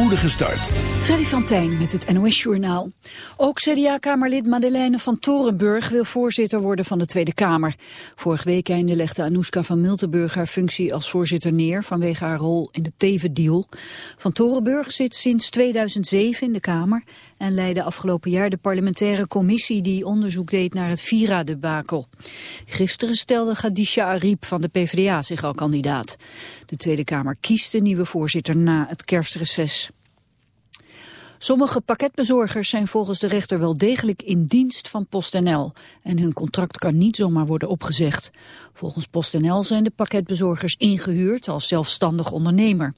spoedige start. Freddy van Tijn met het NOS-journaal. Ook CDA-kamerlid Madeleine van Torenburg wil voorzitter worden van de Tweede Kamer. Vorige week einde legde Anouska van Miltenburg haar functie als voorzitter neer... vanwege haar rol in de Teven-deal. Van Torenburg zit sinds 2007 in de Kamer... en leidde afgelopen jaar de parlementaire commissie... die onderzoek deed naar het Vira-debakel. Gisteren stelde Khadija Ariep van de PvdA zich al kandidaat. De Tweede Kamer kiest de nieuwe voorzitter na het kerstreces. Sommige pakketbezorgers zijn volgens de rechter wel degelijk in dienst van PostNL. En hun contract kan niet zomaar worden opgezegd. Volgens PostNL zijn de pakketbezorgers ingehuurd als zelfstandig ondernemer.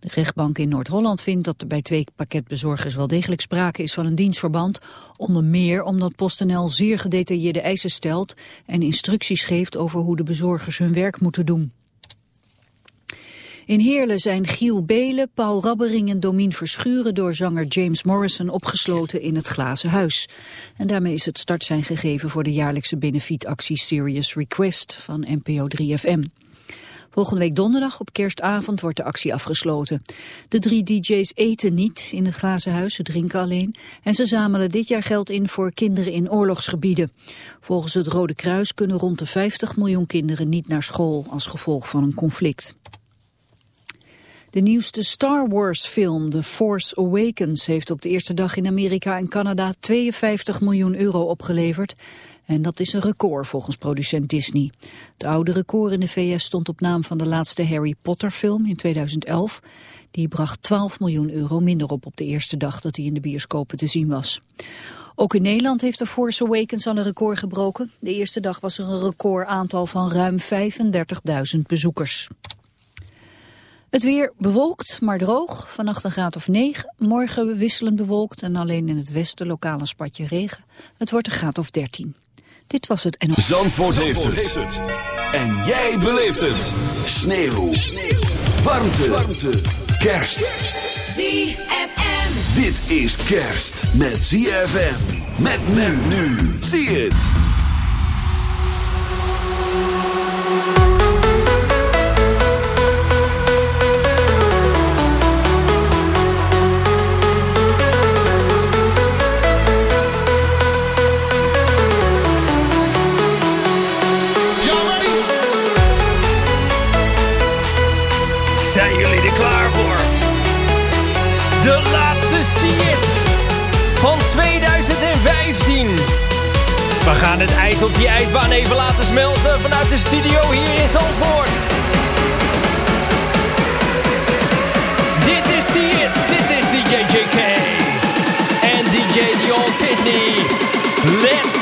De rechtbank in Noord-Holland vindt dat er bij twee pakketbezorgers wel degelijk sprake is van een dienstverband. Onder meer omdat PostNL zeer gedetailleerde eisen stelt en instructies geeft over hoe de bezorgers hun werk moeten doen. In Heerlen zijn Giel Belen, Paul Rabbering en Domien Verschuren door zanger James Morrison opgesloten in het Glazen Huis. En daarmee is het start zijn gegeven voor de jaarlijkse benefietactie Serious Request van NPO 3FM. Volgende week donderdag op kerstavond wordt de actie afgesloten. De drie dj's eten niet in het glazen huis, ze drinken alleen. En ze zamelen dit jaar geld in voor kinderen in oorlogsgebieden. Volgens het Rode Kruis kunnen rond de 50 miljoen kinderen niet naar school als gevolg van een conflict. De nieuwste Star Wars film, The Force Awakens, heeft op de eerste dag in Amerika en Canada 52 miljoen euro opgeleverd. En dat is een record volgens producent Disney. Het oude record in de VS stond op naam van de laatste Harry Potter film in 2011. Die bracht 12 miljoen euro minder op op de eerste dag dat hij in de bioscopen te zien was. Ook in Nederland heeft The Force Awakens al een record gebroken. De eerste dag was er een record aantal van ruim 35.000 bezoekers. Het weer bewolkt, maar droog. Vannacht een graad of 9. Morgen wisselend bewolkt en alleen in het westen lokaal een spatje regen. Het wordt een graad of 13. Dit was het NOS. Zandvoort, Zandvoort heeft, het. En jij beleeft het. Sneeuw. Sneeuw. Warmte. Warmte. Kerst. ZFM. Dit is kerst met ZFM. Met men nu. Zie het. We gaan het ijs op die ijsbaan even laten smelten vanuit de studio hier in Zandvoort. Dit is See It, dit is DJ JK en DJ Dion Sydney. Let's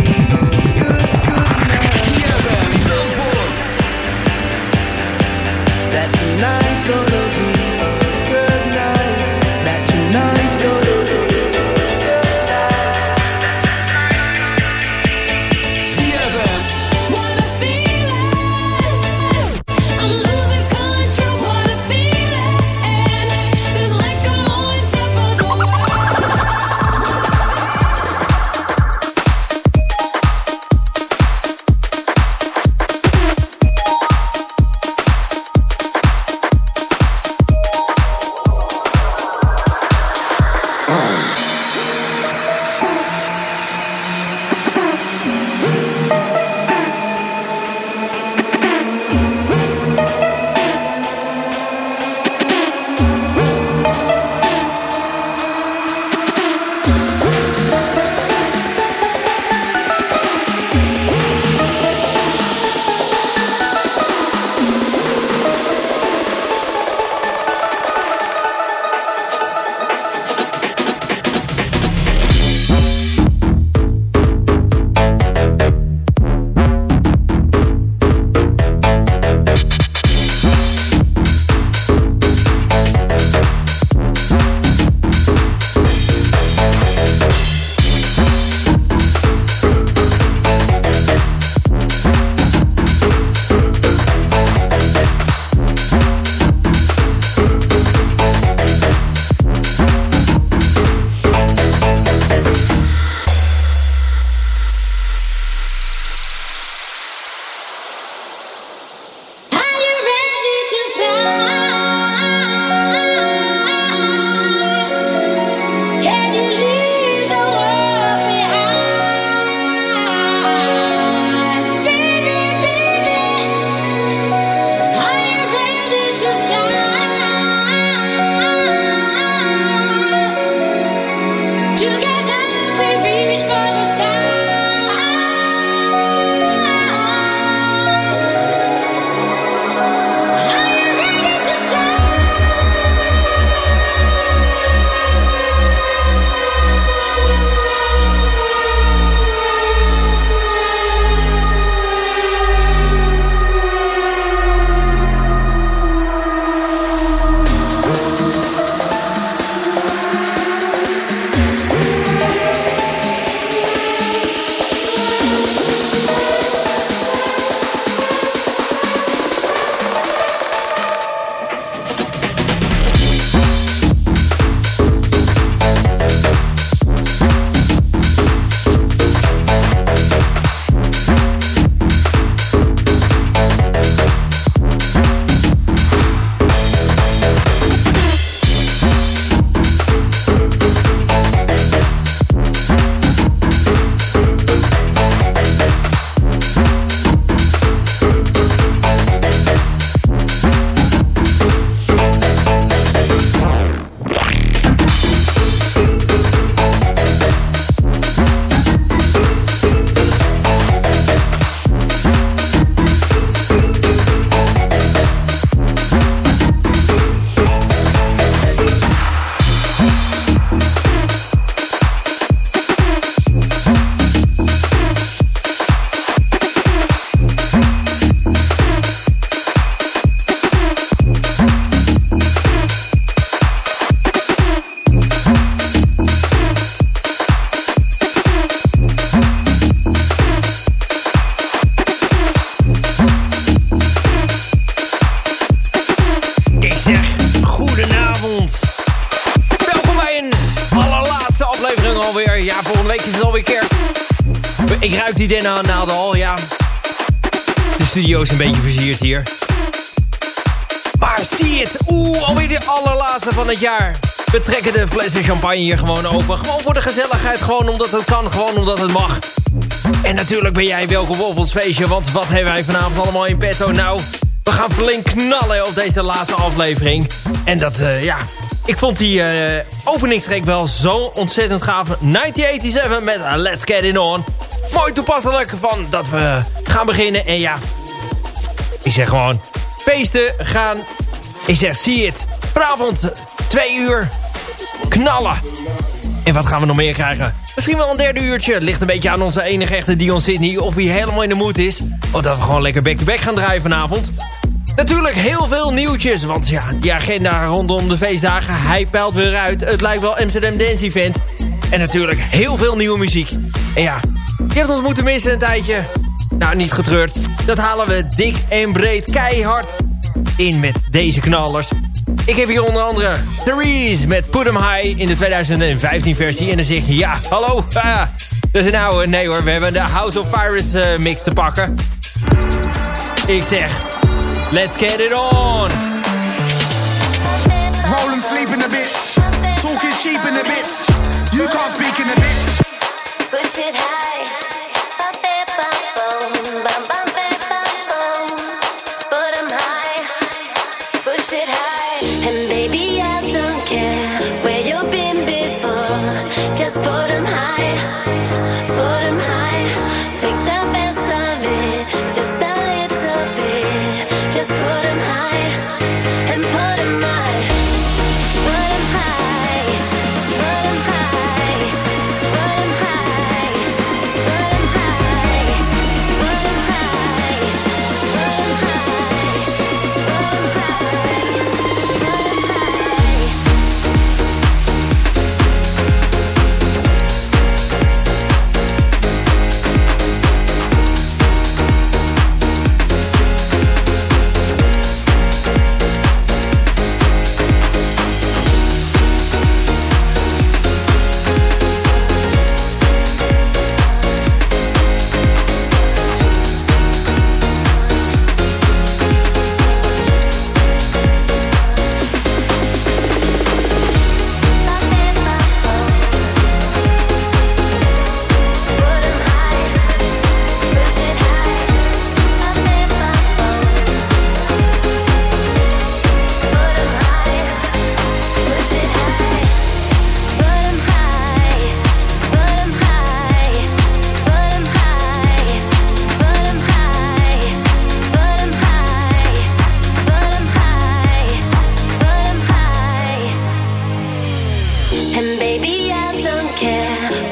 van het jaar. We trekken de flessen champagne hier gewoon open. Gewoon voor de gezelligheid. Gewoon omdat het kan. Gewoon omdat het mag. En natuurlijk ben jij welkom op ons feestje. Want wat hebben wij vanavond allemaal in petto? Nou, we gaan flink knallen op deze laatste aflevering. En dat, uh, ja... Ik vond die uh, openingstrek wel zo ontzettend gaaf. 1987 met Let's Get It On. Mooi toepasselijk van dat we gaan beginnen. En ja, ik zeg gewoon... Feesten gaan... Ik zeg, zie het. Vanavond, twee uur. Knallen. En wat gaan we nog meer krijgen? Misschien wel een derde uurtje. Ligt een beetje aan onze enige echte Dion Sydney. Of hij helemaal in de moed is. Of dat we gewoon lekker back-to-back gaan draaien vanavond. Natuurlijk heel veel nieuwtjes. Want ja, die agenda rondom de feestdagen. Hij peilt weer uit. Het lijkt wel Amsterdam Dance Event. En natuurlijk heel veel nieuwe muziek. En ja, je hebt ons moeten missen een tijdje. Nou, niet getreurd. Dat halen we dik en breed keihard in met deze knallers. Ik heb hier onder andere Therese met Put 'em High in de 2015 versie. En dan zeg je, ja, hallo, ah, dat is een oude. Nee hoor, we hebben de House of Pirates uh, mix te pakken. Ik zeg, let's get it on. Rolling sleep in a bit. Talking cheap in a bit. You can't speak in a bit.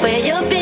where you've been.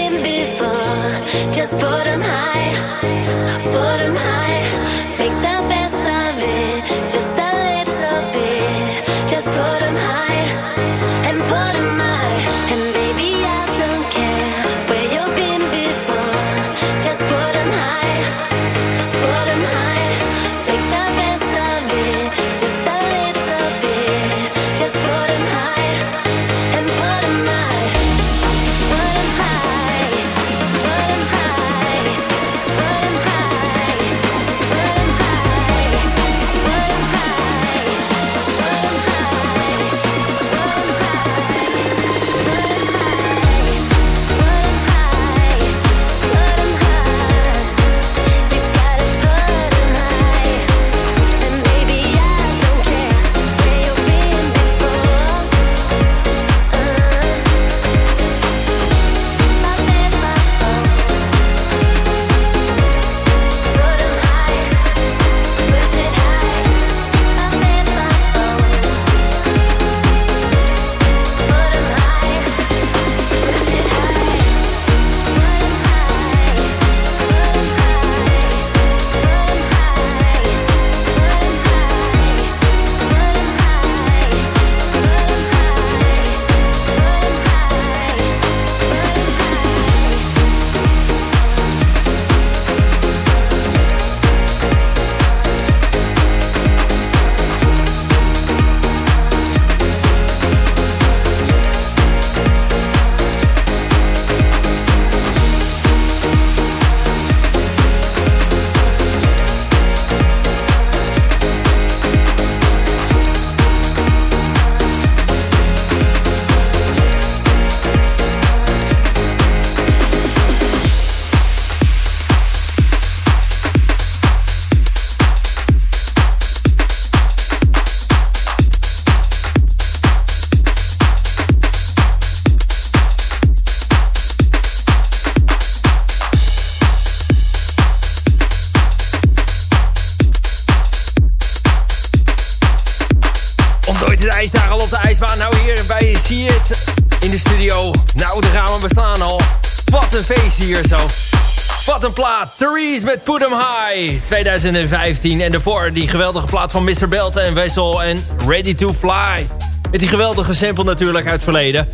Plaat. Therese met Put 'em High. 2015. En daarvoor die geweldige plaat van Mr. Belt en Wessel en Ready to Fly. Met die geweldige sample natuurlijk uit het verleden.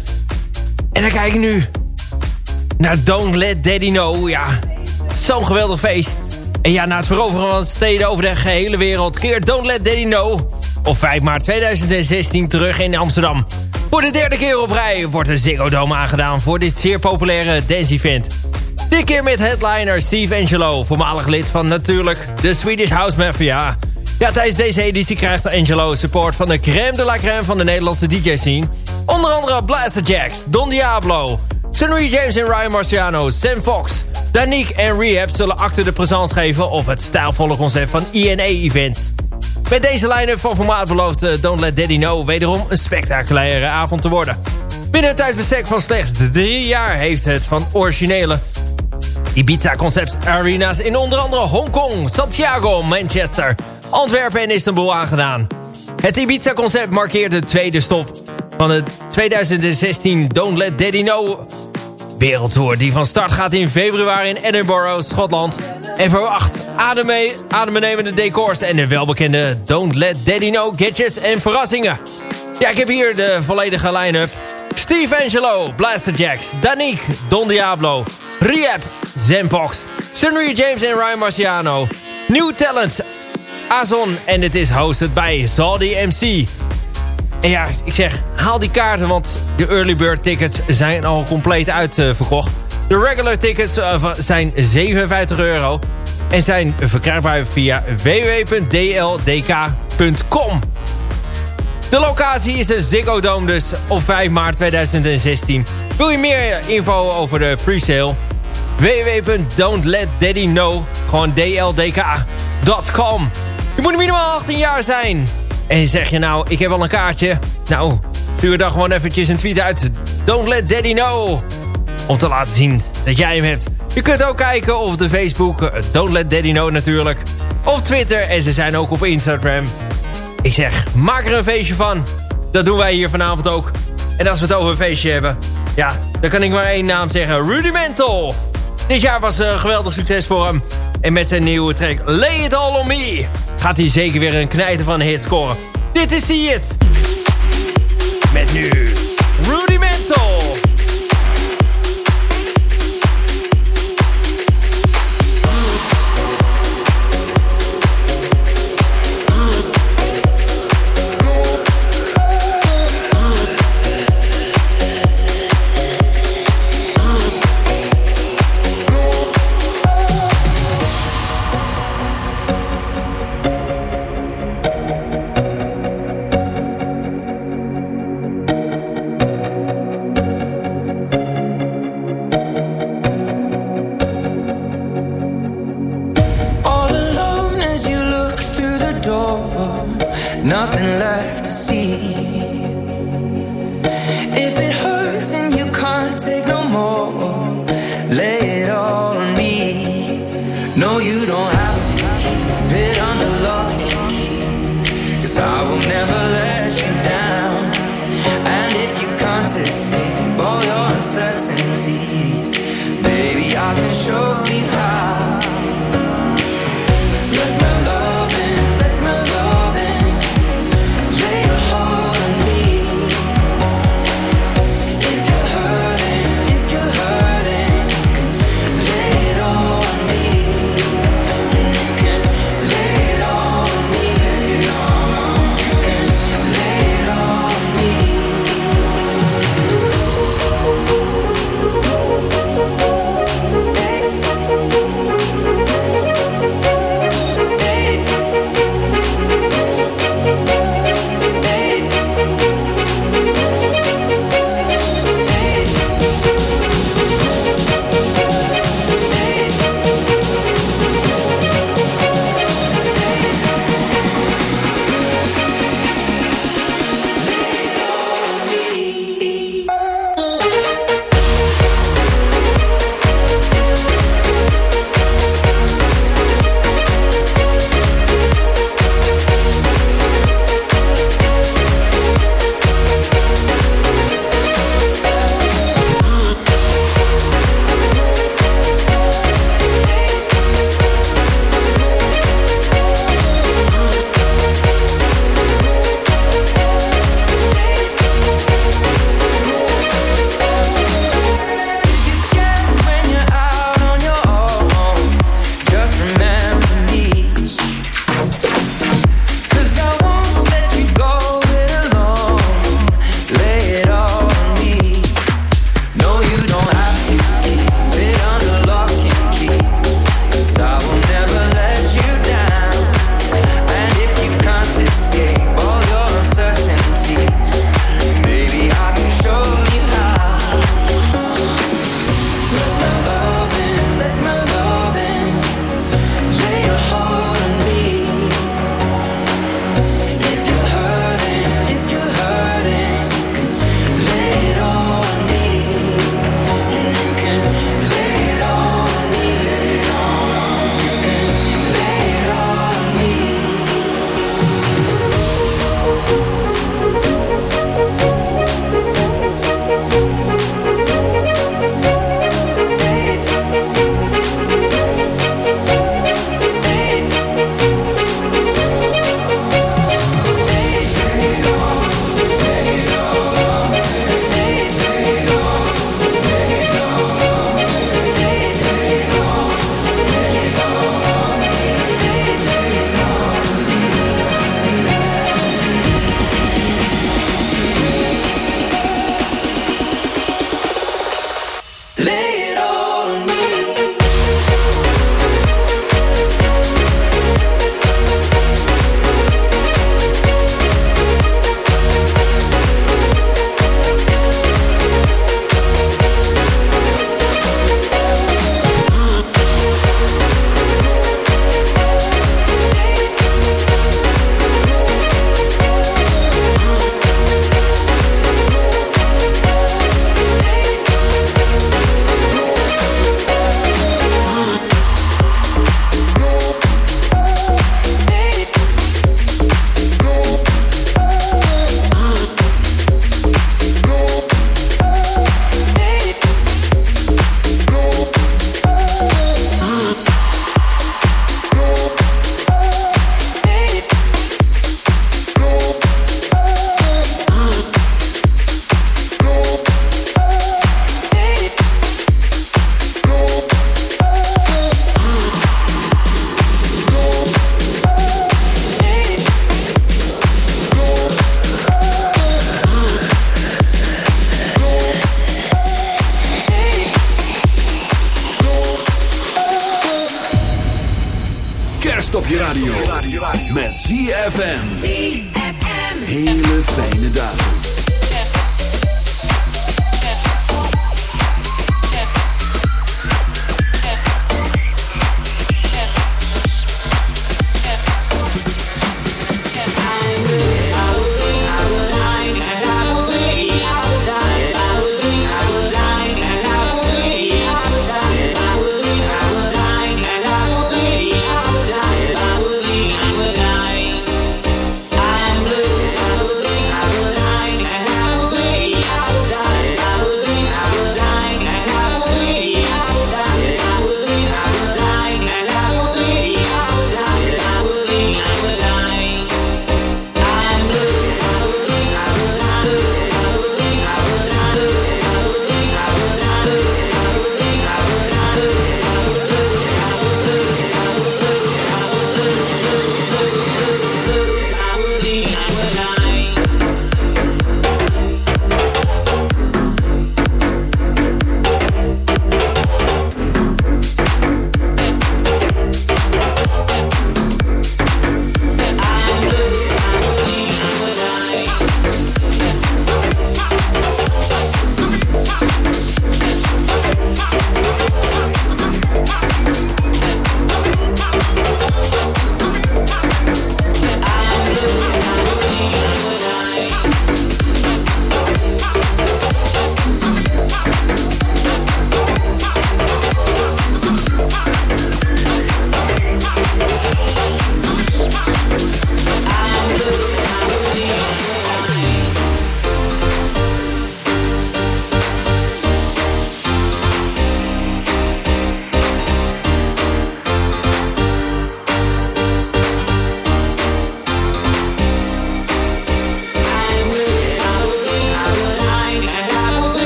En dan kijk ik nu naar Don't Let Daddy Know. Ja, zo'n geweldig feest. En ja, na het veroveren van steden over de gehele wereld... keert Don't Let Daddy Know op 5 maart 2016 terug in Amsterdam. Voor de derde keer op rij wordt de Ziggo Dome aangedaan... voor dit zeer populaire dance-event. Dit keer met headliner Steve Angelo, voormalig lid van natuurlijk de Swedish House Mafia... Ja, tijdens deze editie krijgt Angelo support van de crème de la crème van de Nederlandse DJ-scene. Onder andere Blaster Jacks, Don Diablo, Sunny James en Ryan Marciano, Sam Fox, Danique en Rehab zullen acte de présence geven op het stijlvolle concept van INE-events. Met deze line-up van formaat belooft uh, Don't Let Daddy Know wederom een spectaculaire avond te worden. Binnen een tijdsbestek van slechts drie jaar heeft het van originele Ibiza Concepts Arenas in onder andere Hongkong, Santiago, Manchester, Antwerpen en Istanbul aangedaan. Het Ibiza-concept markeert de tweede stop van de 2016 Don't Let Daddy Know wereldtour... die van start gaat in februari in Edinburgh, Schotland... en verwacht adembenemende decors en de welbekende Don't Let Daddy Know gadgets en verrassingen. Ja, ik heb hier de volledige line-up. Steve Angelo, Blaster Jacks, Danique, Don Diablo, Rehab, Zen Fox, James en Ryan Marciano. New Talent, Azon en het is hosted bij Zaldi MC. En ja, ik zeg, haal die kaarten, want de early bird tickets zijn al compleet uitverkocht. De regular tickets uh, zijn 57 euro en zijn verkrijgbaar via www.dldk.com. De locatie is de Ziggo Dome dus op 5 maart 2016. Wil je meer info over de presale? www.don'tletdaddyknow, gewoon dldk.com. Je moet minimaal 18 jaar zijn. En zeg je nou, ik heb al een kaartje. Nou, stuur dan gewoon eventjes een tweet uit. Don't let daddy know. Om te laten zien dat jij hem hebt. Je kunt ook kijken op de Facebook. Don't let daddy know natuurlijk. Op Twitter. En ze zijn ook op Instagram. Ik zeg, maak er een feestje van. Dat doen wij hier vanavond ook. En als we het over een feestje hebben... Ja, dan kan ik maar één naam zeggen. Rudimental. Dit jaar was een geweldig succes voor hem. En met zijn nieuwe track Lay It All On Me... gaat hij zeker weer een knijter van hit scoren. Dit is See It. Met nu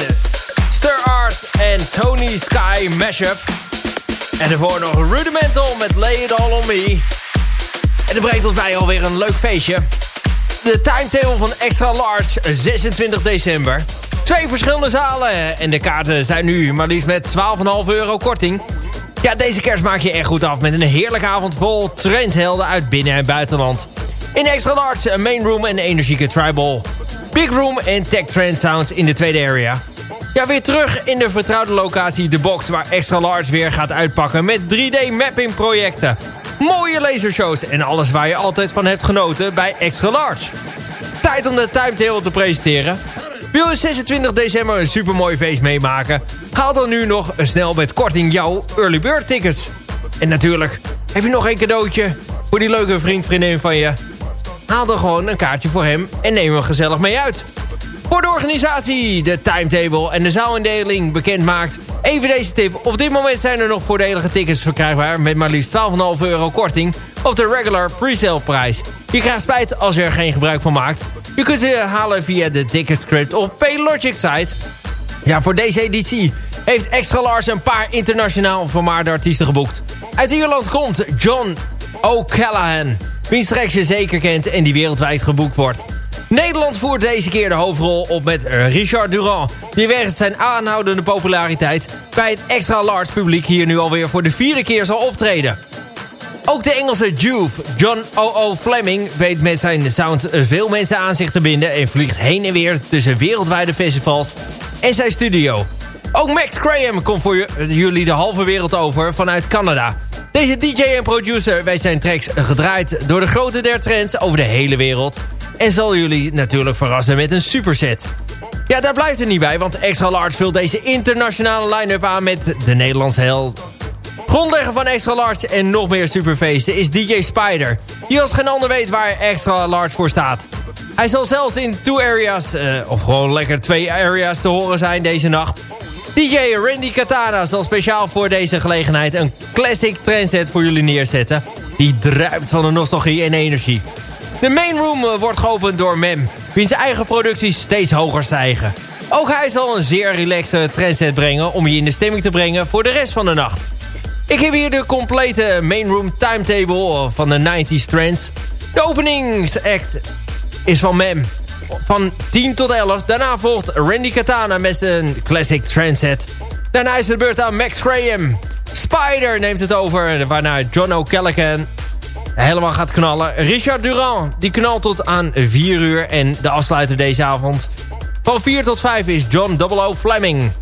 En Stir Art en Tony Sky mashup. En daarvoor nog Rudimental met Lay It All On Me. En dat brengt ons bij alweer een leuk feestje. De timetable van Extra Large, 26 december. Twee verschillende zalen en de kaarten zijn nu maar liefst met 12,5 euro korting. Ja, deze kerst maak je echt goed af met een heerlijke avond vol trendshelden uit binnen- en buitenland. In Extra Large, main room en energieke tribal. Big room en tech trend sounds in de tweede area. Ja, weer terug in de vertrouwde locatie The Box... waar Extra Large weer gaat uitpakken met 3D-mapping projecten. Mooie lasershows en alles waar je altijd van hebt genoten bij Extra Large. Tijd om de timetable te presenteren. Wil je 26 december een supermooi feest meemaken? Haal dan nu nog snel met korting jouw early bird tickets. En natuurlijk, heb je nog een cadeautje voor die leuke vriend, vriendin van je? Haal dan gewoon een kaartje voor hem en neem hem gezellig mee uit. Voor de organisatie de timetable en de zaalindeling bekend maakt... even deze tip. Op dit moment zijn er nog voordelige tickets verkrijgbaar... met maar liefst 12,5 euro korting op de regular pre-sale prijs. Je krijgt spijt als je er geen gebruik van maakt. Je kunt ze halen via de ticketscript op Paylogic site. Ja, voor deze editie heeft Extra Lars een paar internationaal vermaarde artiesten geboekt. Uit Ierland komt John O'Callaghan, wiens je zeker kent en die wereldwijd geboekt wordt. Nederland voert deze keer de hoofdrol op met Richard Durand... die wegens zijn aanhoudende populariteit... bij het extra large publiek hier nu alweer voor de vierde keer zal optreden. Ook de Engelse Juve, John O.O. Fleming... weet met zijn sound veel mensen aan zich te binden... en vliegt heen en weer tussen wereldwijde festivals en zijn studio. Ook Max Graham komt voor jullie de halve wereld over vanuit Canada. Deze DJ en producer weet zijn tracks gedraaid door de grote der trends over de hele wereld... En zal jullie natuurlijk verrassen met een superset. Ja, daar blijft het niet bij, want Extra Large vult deze internationale line-up aan met de Nederlandse held. Grondlegger van Extra Large en nog meer superfeesten is DJ Spider. Die als geen ander weet waar Extra Large voor staat. Hij zal zelfs in two areas, uh, of gewoon lekker twee areas te horen zijn deze nacht. DJ Randy Katana zal speciaal voor deze gelegenheid een classic trendset voor jullie neerzetten. Die druipt van de nostalgie en energie. De main room eh, wordt geopend door Mem, wiens eigen producties steeds hoger stijgen. Ook hij zal een zeer relaxe trendset brengen om je in de stemming te brengen voor de rest van de nacht. Ik heb hier de complete main room timetable eh, van de 90s trends. De openingsact is van Mem. Van 10 tot 11. Daarna volgt Randy Katana met een classic trendset. Daarna is de beurt aan Max Graham. Spider neemt het over. Waarna John O'Callaghan helemaal gaat knallen. Richard Durand, die knalt tot aan 4 uur. En de afsluiter deze avond van 4 tot 5 is John O. Fleming.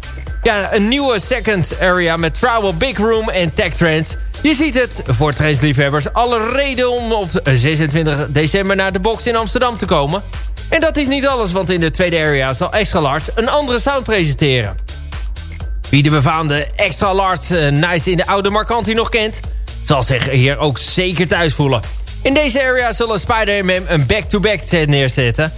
Ja, een nieuwe second area met Tribal Big Room en Tech Trends. Je ziet het, voor trendsliefhebbers, alle reden om op 26 december naar de box in Amsterdam te komen. En dat is niet alles, want in de tweede area zal Extra Large een andere sound presenteren. Wie de befaamde Extra Large uh, Nice in de oude Marcanti nog kent zal zich hier ook zeker thuis voelen. In deze area zullen Spider man een back-to-back set neerzetten.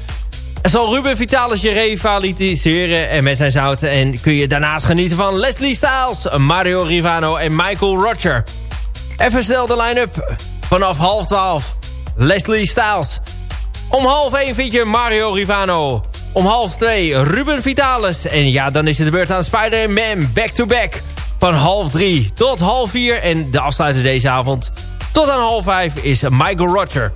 Er zal Ruben Vitalis je en met zijn zouten. En kun je daarnaast genieten van Leslie Styles, Mario Rivano en Michael Roger. Even snel de line-up. Vanaf half twaalf, Leslie Styles. Om half één vind je Mario Rivano. Om half twee, Ruben Vitalis. En ja, dan is het de beurt aan Spider-Man back-to-back van half drie tot half vier. En de afsluiter deze avond tot aan half vijf is Michael Roger.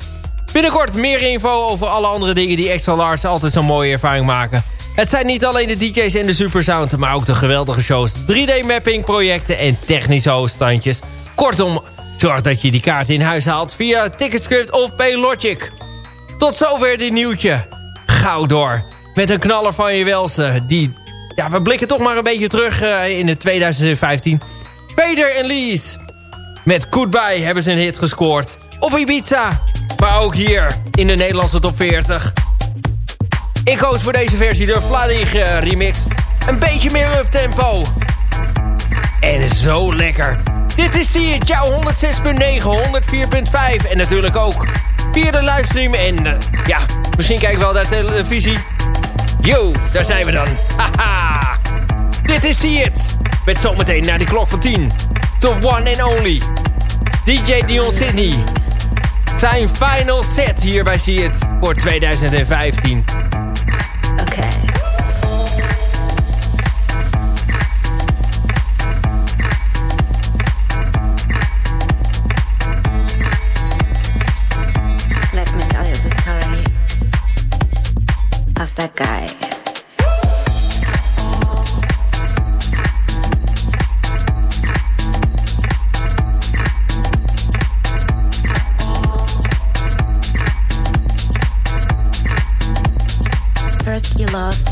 Binnenkort meer info over alle andere dingen die Extra Large altijd zo'n mooie ervaring maken. Het zijn niet alleen de DJ's en de supersound, maar ook de geweldige shows, 3D-mapping projecten en technische hoofdstandjes. Kortom, zorg dat je die kaart in huis haalt via Ticketscript of Paylogic. Tot zover dit nieuwtje. Gauw door. Met een knaller van je welste die ja, we blikken toch maar een beetje terug uh, in 2015. Peter en Lies. Met Goodbye hebben ze een hit gescoord. Op Ibiza. Maar ook hier in de Nederlandse top 40. Ik koos voor deze versie de Vladig uh, remix. Een beetje meer uptempo. En zo lekker. Dit is See It, jouw 106.9, 104.5. En natuurlijk ook via de livestream. En uh, ja, misschien kijk wel naar televisie. Yo, daar zijn we dan. Haha. Dit is See It. Met zometeen naar die klok van 10. the one and only DJ Dion Sydney. Zijn final set hier bij See It voor 2015. crazy, That guy? Eh. First you love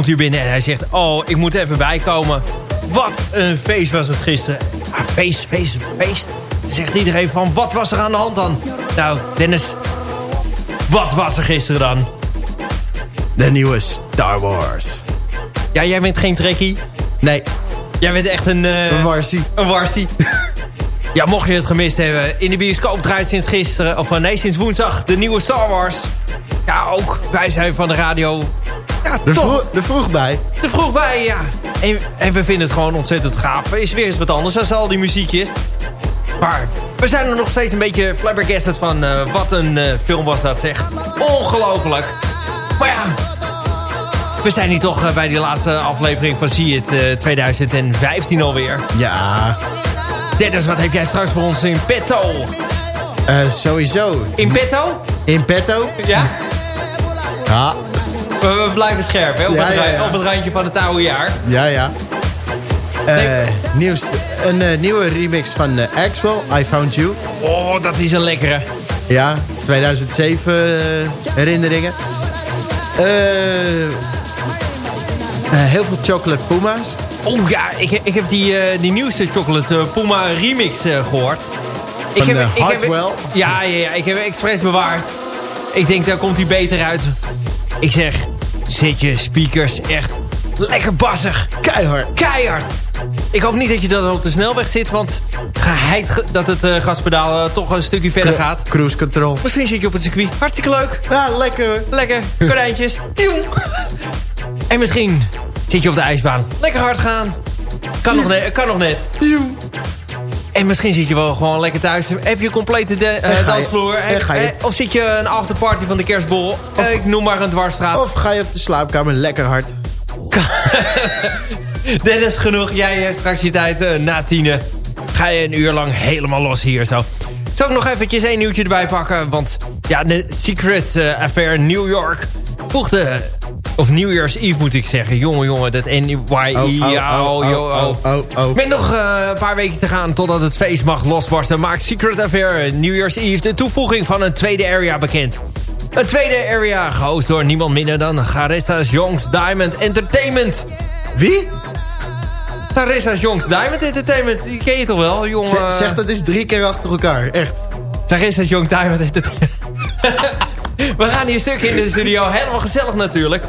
Komt hier binnen en hij zegt... Oh, ik moet even bijkomen. Wat een feest was het gisteren. Ah, feest, feest, feest. Zegt iedereen van, wat was er aan de hand dan? Nou, Dennis, wat was er gisteren dan? De nieuwe Star Wars. Ja, jij bent geen trekkie. Nee, Jij bent echt een... eh, een warsie. Een warsie. ja, mocht je het gemist hebben. In de bioscoop draait sinds gisteren, of nee, sinds woensdag, de nieuwe Star Wars. Ja, ook. Wij zijn van de radio. Ja, Er, toch. vroeg, er vroeg bij. Te vroeg bij, ja. En, en we vinden het gewoon ontzettend gaaf. Is weer eens wat anders dan al die muziekjes. Maar we zijn er nog steeds een beetje flabbergasted van... eh, wat een eh, film was dat, zeg. Ongelooflijk. Maar ja... We zijn hier toch eh, bij die laatste aflevering van Zie het eh, 2015 alweer. Ja, Dennis, wat heb jij straks voor ons in petto? eh, sowieso. In petto? In petto? Ja? Ja, We, we blijven scherp, hè? Op, Ja, het, ja, ra- ja. op het randje van het oude jaar. ja, ja. Eh, nieuws, een eh, nieuwe remix van eh, Axwell, I Found You. Oh, dat is een lekkere. Ja, 2007 eh, herinneringen. Heel veel Chocolate Puma's. Oh ja, ik, ik heb die, die nieuwste Chocolate Puma remix eh, gehoord. Ik eh, ik Hardwell? ja, ja, ja, ik heb hem expres bewaard. Ik denk, daar komt hij beter uit. Ik zeg, zet je speakers echt lekker bassig. Keihard. Keihard. Ik hoop niet dat je dan op de snelweg zit, want geheid ge- dat het eh, gaspedaal eh, toch een stukje verder gaat. Cruise control. Misschien zit je op het circuit. Hartstikke leuk. Ja, lekker. Lekker. Konijntjes. Joem. En misschien zit je op de ijsbaan. Lekker hard gaan. Kan nog, net, kan nog net. En misschien zit je wel gewoon lekker thuis. Heb je een complete de, eh, dansvloer. en eh, of zit je een afterparty van de kerstbol. Eh, ik noem maar een dwarsstraat. Of ga je op de slaapkamer lekker hard. Dennis, genoeg. Jij hebt straks je tijd na tienen. Ga je een uur lang helemaal los hier zo. Zal ik nog eventjes één nieuwtje erbij pakken? Want ja, de Secret Affair New York voegde... Of New Year's Eve moet ik zeggen. Jongen, jongen, dat NYE. Oh, oh, oh, oh, oh, oh, oh. Met nog eh, een paar weken te gaan totdat het feest mag losbarsten... maakt Secret Affair New Year's Eve de toevoeging van een tweede area bekend. Een tweede area, gehost door niemand minder dan Garissa's Youngs Diamond Entertainment. Wie? Sarissa's Youngs Diamond Entertainment, die ken je toch wel, jongen? Zeg, zeg dat is drie keer achter elkaar. Echt. Sarissa's Youngs Diamond Entertainment. We gaan hier stuk in de studio, helemaal gezellig natuurlijk.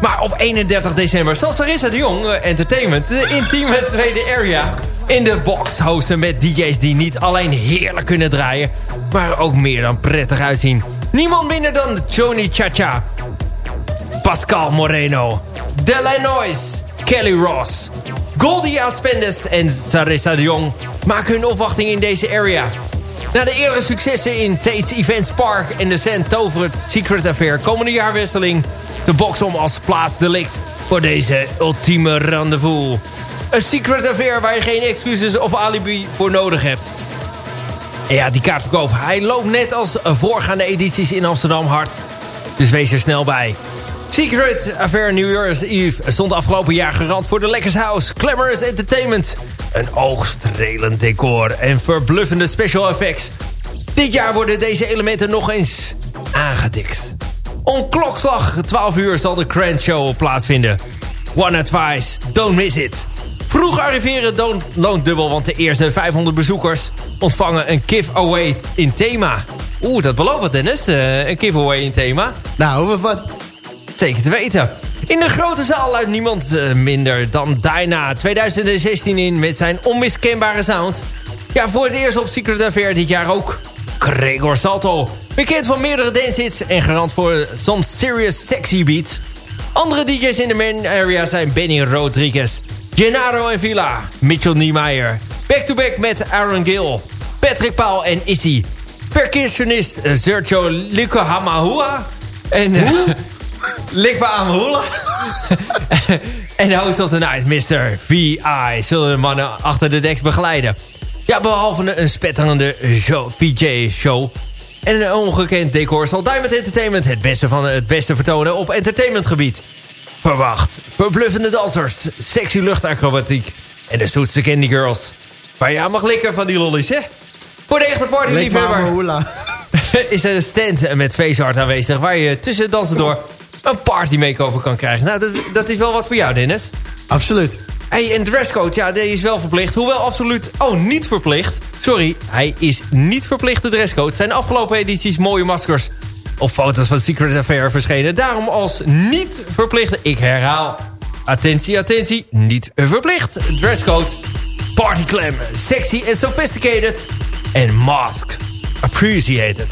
Maar op 31 december zal Sarissa de Jong eh, Entertainment... de intieme tweede area in de box hosten... met DJ's die niet alleen heerlijk kunnen draaien... maar ook meer dan prettig uitzien. Niemand minder dan Johnny Chacha... Pascal Moreno, Delanois, Kelly Ross, Goldie Outspendes en Sarissa de Jong maken hun opwachting in deze area. Na de eerdere successen in Tate's Events Park en de St. Tovert Secret Affair... komende jaarwisseling de box om als plaatsdelict voor deze ultieme rendezvous. Een Secret Affair waar je geen excuses of alibi voor nodig hebt. En ja, die kaartverkoop, hij loopt net als voorgaande edities in Amsterdam hard. Dus wees er snel bij. Secret Affair New Year's Eve stond afgelopen jaar garant voor de Lekkers House, Glamorous Entertainment. Een oogstrelend decor en verbluffende special effects. Dit jaar worden deze elementen nog eens aangedikt. Om klokslag 12 uur zal de Grand Show plaatsvinden. One advice, don't miss it. Vroeg arriveren don't- loont dubbel, want de eerste 500 bezoekers ontvangen een giveaway in thema. Oeh, dat belooft wat Dennis, eh, een giveaway in thema. Nou, we wat? Zeker te weten. In de grote zaal luidt niemand eh, minder dan Dyna 2016 in met zijn onmiskenbare sound. Ja, voor het eerst op Secret Affair dit jaar ook. Gregor Salto. Bekend van meerdere dancehits en garant voor some serious sexy beats. Andere DJ's in de main area zijn Benny Rodriguez, Gennaro en Villa, Mitchell Niemeyer. Back-to-back met Aaron Gill, Patrick Paul en Issy. Percussionist Sergio Lukahamahua. En... eh, Likba Amahula. en host of the night, Mr. V.I. Zullen de mannen achter de deks begeleiden. Ja, behalve een spetterende show, VJ-show. En een ongekend decor zal Diamond Entertainment het beste van het beste vertonen op entertainmentgebied. Verwacht, verbluffende dansers, sexy luchtacrobatiek en de zoetste candy girls. Maar ja, mag likken van die lollies, hè? Voor de echte party Leek maar liefhebber hula. is er een stand met feesthard aanwezig... waar je tussen dansen door een party makeover kan krijgen. Nou, dat, dat is wel wat voor jou, Dennis. Absoluut. Hey, en dresscode, ja, die is wel verplicht. Hoewel absoluut, oh, niet verplicht. Sorry, hij is niet verplicht, de dresscode. Zijn afgelopen edities mooie maskers of foto's van Secret Affair verschenen. Daarom als niet verplicht, ik herhaal. Attentie, attentie, niet verplicht. Dresscode, party glam, sexy and sophisticated. En mask, appreciated.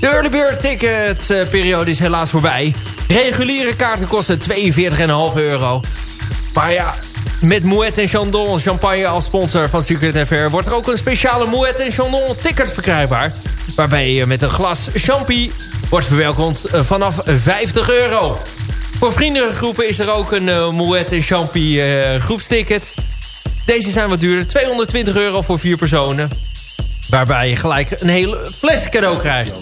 De early bird tickets eh, periode is helaas voorbij. Reguliere kaarten kosten 42,5 euro. Maar ja, met Moet en Chandon Champagne als sponsor van Secret Affair... wordt er ook een speciale Moet en Chandon ticket verkrijgbaar. Waarbij je met een glas champie wordt verwelkomd eh, vanaf 50 euro. Voor vriendengroepen is er ook een uh, en Champie uh, groepsticket. Deze zijn wat duurder, 220 euro voor vier personen. Waarbij je gelijk een hele fles cadeau krijgt.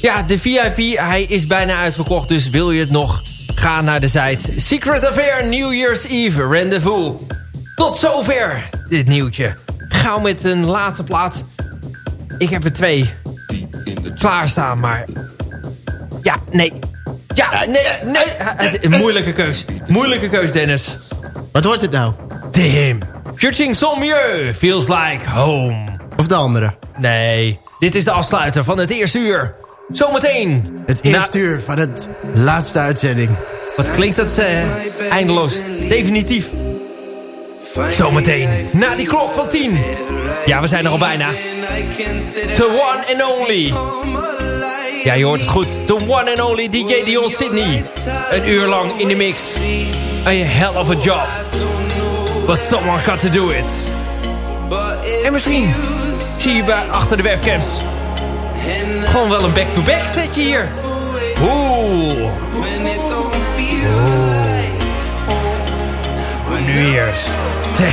Ja, de VIP, hij is bijna uitverkocht, dus wil je het nog... Ga naar de site Secret Affair New Year's Eve Rendezvous. Tot zover dit nieuwtje. Gauw met een laatste plaat. Ik heb er twee klaarstaan, maar... Ja, nee. Ja, nee, nee. Een moeilijke keus. Moeilijke keus, Dennis. Wat wordt het nou? Damn. Cherching son mieux feels like home. Of de andere? Nee, dit is de afsluiter van het eerste uur. Zometeen. Het eerste uur van het laatste uitzending. Wat klinkt dat uh, eindeloos. Definitief. Zometeen. Na die klok van 10. Ja, we zijn er al bijna. The one and only. Ja, je hoort het goed. The one and only DJ Dion Sydney. Een uur lang in de mix. A hell of a job. But someone got to do it. En misschien zie je bij achter de webcams gewoon wel een back-to-back -back setje hier. Oeh. Maar nu eerst te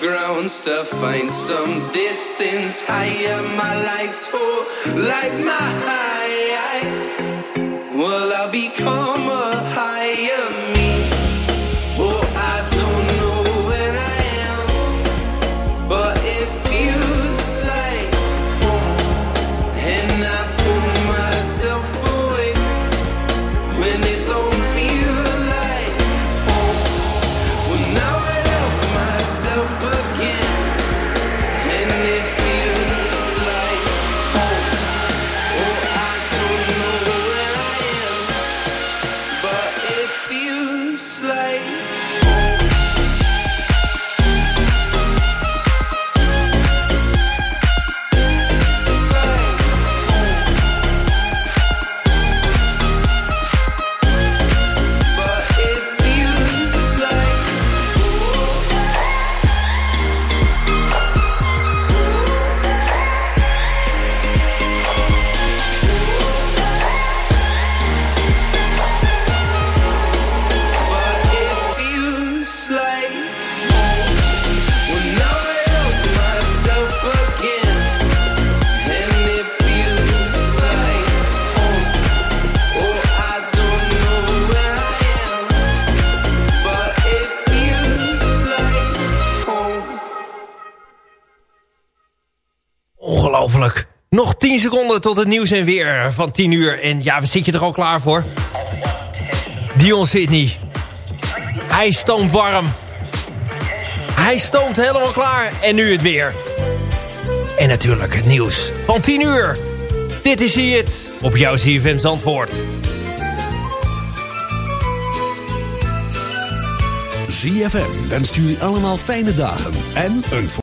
grounds to find some distance higher. My lights fall like my high. Well, I'll become a higher 10 seconden tot het nieuws en weer van 10 uur. En ja, zit je er al klaar voor? Dion Sydney. Hij stoomt warm. Hij stoomt helemaal klaar. En nu het weer. En natuurlijk het nieuws van 10 uur. Dit is hier het op jouw CFM Zandvoort. ZFM wenst jullie allemaal fijne dagen en een